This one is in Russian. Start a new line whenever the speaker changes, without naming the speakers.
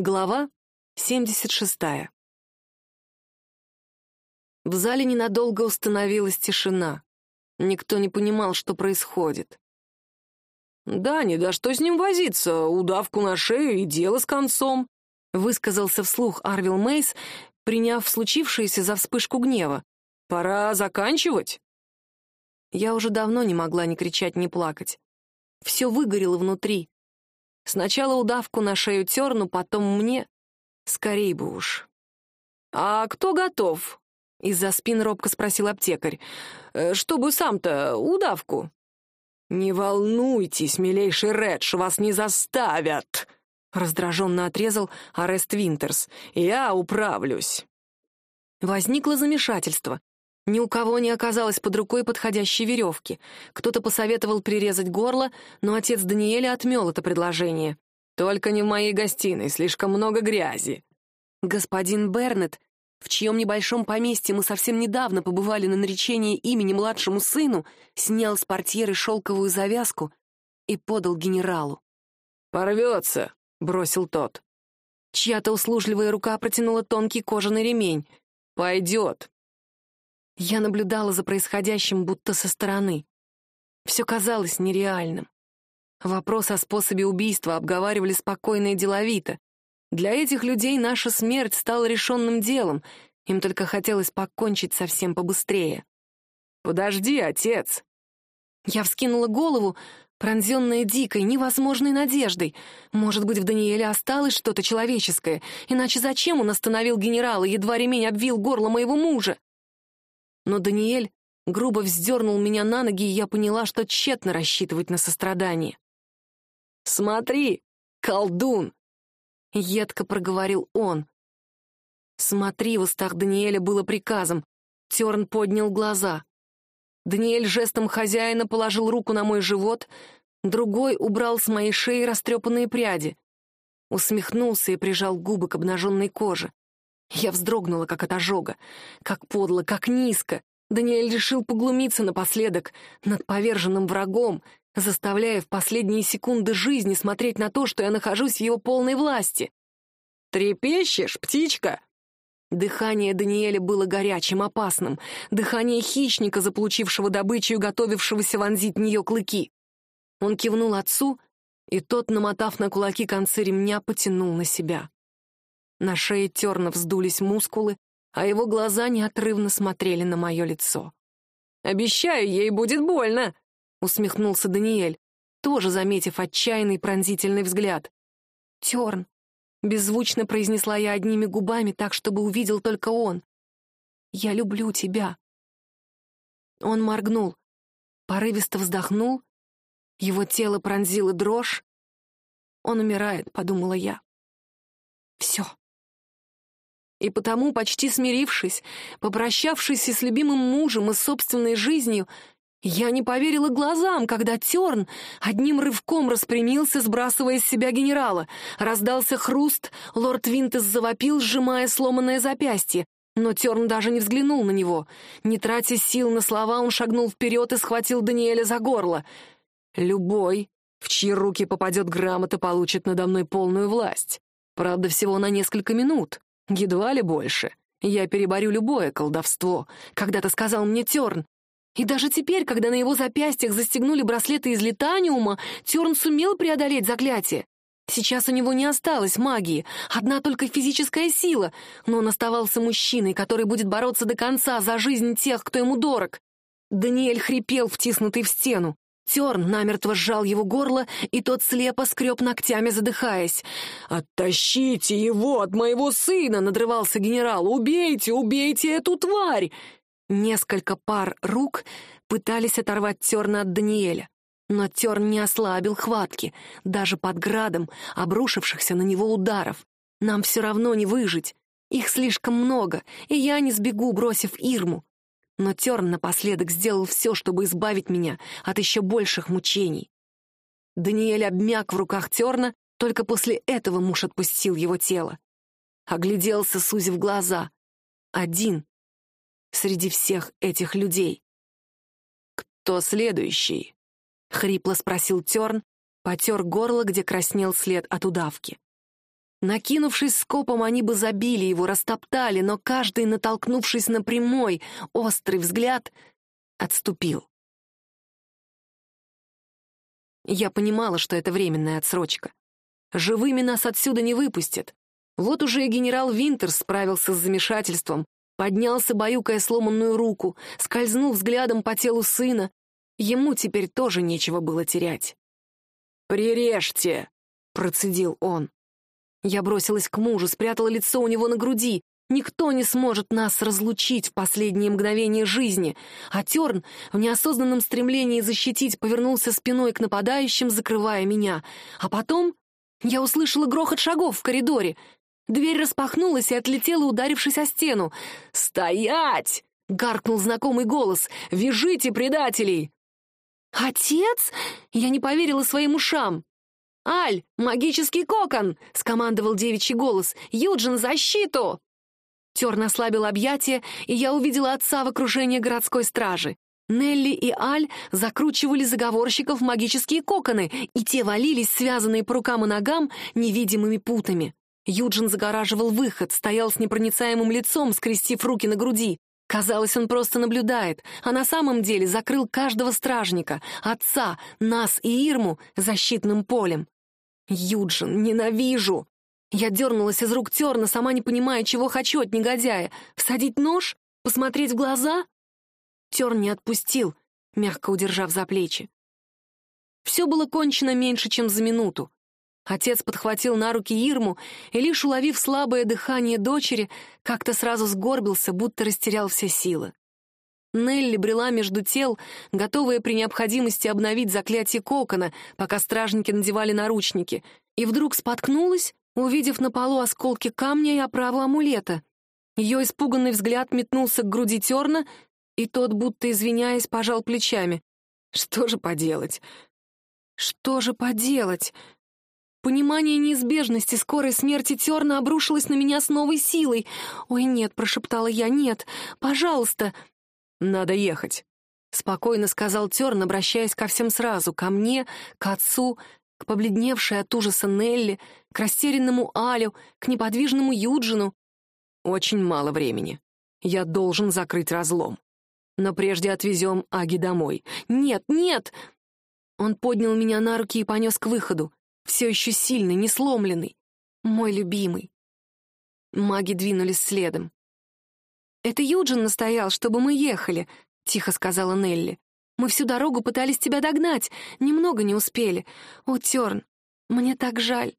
Глава 76. В зале ненадолго установилась тишина. Никто не понимал, что происходит.
«Да, не да что с ним возиться, удавку на шею и дело с концом»,
высказался вслух Арвил Мейс, приняв случившееся за вспышку гнева.
«Пора заканчивать».
Я уже давно не могла ни кричать, ни плакать. Все выгорело внутри. Сначала удавку на шею терну, потом мне. Скорей бы уж.
«А кто готов?» — из-за спин робко спросил аптекарь. «Э, «Чтобы сам-то удавку». «Не волнуйтесь, милейший Редж, вас не заставят!» — раздраженно отрезал Арест Винтерс. «Я управлюсь».
Возникло замешательство. Ни у кого не оказалось под рукой подходящей веревки. Кто-то посоветовал прирезать горло, но отец Даниэля отмел это предложение.
«Только не в моей гостиной, слишком много грязи».
Господин Бернет, в чьем небольшом поместье мы совсем недавно побывали на наречении имени младшему сыну, снял с портьеры шелковую завязку и подал генералу.
«Порвется», — бросил тот.
Чья-то услужливая рука протянула тонкий кожаный ремень.
«Пойдет»,
я наблюдала за происходящим будто со стороны. Все казалось нереальным. Вопрос о способе убийства обговаривали спокойно и деловито. Для этих людей наша смерть стала решенным делом, им только хотелось покончить совсем побыстрее.
«Подожди, отец!»
Я вскинула голову, пронзенная дикой, невозможной надеждой. Может быть, в Даниэле осталось что-то человеческое, иначе зачем он остановил генерала, едва ремень обвил горло моего мужа? Но Даниэль грубо вздернул меня на ноги, и я поняла, что тщетно рассчитывать на сострадание.
«Смотри, колдун!»
— едко проговорил он. «Смотри» в устах Даниэля было приказом. Терн поднял глаза. Даниэль жестом хозяина положил руку на мой живот, другой убрал с моей шеи растрепанные пряди. Усмехнулся и прижал губы к обнаженной коже. Я вздрогнула, как от ожога. Как подло, как низко. Даниэль решил поглумиться напоследок над поверженным врагом, заставляя в последние секунды жизни смотреть на то, что я нахожусь в его полной власти.
«Трепещешь, птичка?»
Дыхание Даниэля было горячим, опасным. Дыхание хищника, заполучившего добычу и готовившегося вонзить в нее клыки. Он кивнул отцу, и тот, намотав на кулаки концы ремня, потянул на себя. На шее терно вздулись мускулы, а его глаза неотрывно смотрели на мое лицо.
«Обещаю, ей будет больно!» — усмехнулся Даниэль, тоже заметив отчаянный пронзительный взгляд.
«Терн!» — беззвучно произнесла я одними губами, так, чтобы увидел только он. «Я люблю тебя!» Он моргнул, порывисто вздохнул, его тело пронзило дрожь. «Он умирает», — подумала я. «Все, и потому, почти смирившись, попрощавшись и с любимым мужем и собственной жизнью, я не поверила глазам, когда Терн одним рывком распрямился, сбрасывая с себя генерала. Раздался хруст, лорд Винтес завопил, сжимая сломанное запястье. Но Терн даже не взглянул на него. Не тратя сил на слова, он шагнул вперед и схватил Даниэля за горло. «Любой, в чьи руки попадет грамота, получит надо мной полную власть. Правда, всего на несколько минут. Едва ли больше. Я переборю любое колдовство, когда-то сказал мне Терн. И даже теперь, когда на его запястьях застегнули браслеты из литаниума, Терн сумел преодолеть заклятие. Сейчас у него не осталось магии, одна только физическая сила, но он оставался мужчиной, который будет бороться до конца за жизнь тех, кто ему дорог. Даниэль хрипел, втиснутый в стену. Терн намертво сжал его горло, и тот слепо скреб ногтями, задыхаясь. «Оттащите его от моего сына!» — надрывался генерал. «Убейте, убейте эту тварь!» Несколько пар рук пытались оторвать Терна от Даниэля. Но Терн не ослабил хватки, даже под градом обрушившихся на него ударов. Нам все равно не выжить. Их слишком много, и я не сбегу, бросив Ирму. Но Терн напоследок сделал все, чтобы избавить меня от еще больших мучений. Даниэль обмяк в руках Терна, только после этого муж отпустил его тело. Огляделся, сузив глаза. Один среди всех этих людей. «Кто следующий?» — хрипло спросил Терн, потер горло, где краснел след от удавки. Накинувшись скопом, они бы забили его, растоптали, но каждый, натолкнувшись на прямой, острый взгляд, отступил. Я понимала, что это временная отсрочка. Живыми нас отсюда не выпустят. Вот уже и генерал Винтерс справился с замешательством, поднялся, баюкая сломанную руку, скользнул взглядом по телу сына. Ему теперь тоже нечего было терять.
«Прирежьте!» — процедил он.
Я бросилась к мужу, спрятала лицо у него на груди. Никто не сможет нас разлучить в последние мгновения жизни. А Терн в неосознанном стремлении защитить повернулся спиной к нападающим, закрывая меня. А потом я услышала грохот шагов в коридоре. Дверь распахнулась и отлетела, ударившись о стену.
«Стоять!» — гаркнул знакомый голос. «Вяжите предателей!»
«Отец?» Я не поверила своим ушам. «Аль, магический кокон!» — скомандовал девичий голос. «Юджин, защиту!» Терн ослабил объятия, и я увидела отца в окружении городской стражи. Нелли и Аль закручивали заговорщиков в магические коконы, и те валились, связанные по рукам и ногам, невидимыми путами. Юджин загораживал выход, стоял с непроницаемым лицом, скрестив руки на груди. Казалось, он просто наблюдает, а на самом деле закрыл каждого стражника, отца, нас и Ирму защитным полем. Юджин, ненавижу! Я дернулась из рук Терна, сама не понимая, чего хочу от негодяя. Всадить нож? Посмотреть в глаза? Терн не отпустил, мягко удержав за плечи. Все было кончено меньше, чем за минуту. Отец подхватил на руки Ирму и, лишь уловив слабое дыхание дочери, как-то сразу сгорбился, будто растерял все силы. Нелли брела между тел, готовая при необходимости обновить заклятие кокона, пока стражники надевали наручники, и вдруг споткнулась, увидев на полу осколки камня и оправу амулета. Ее испуганный взгляд метнулся к груди терна, и тот, будто извиняясь, пожал плечами. Что же поделать? Что же поделать? Понимание неизбежности скорой смерти Терна обрушилось на меня с новой силой. «Ой, нет», — прошептала я, — «нет, пожалуйста».
«Надо ехать», — спокойно сказал Терн, обращаясь ко всем сразу, ко мне, к отцу, к побледневшей от ужаса Нелли, к растерянному Алю, к неподвижному Юджину. «Очень мало времени. Я должен закрыть разлом. Но прежде отвезем Аги домой».
«Нет, нет!» Он поднял меня на руки и понес к выходу все еще сильный, не сломленный. Мой любимый. Маги двинулись следом. «Это Юджин настоял, чтобы мы ехали», — тихо сказала Нелли. «Мы всю дорогу пытались тебя догнать, немного не успели. О, Терн, мне так жаль».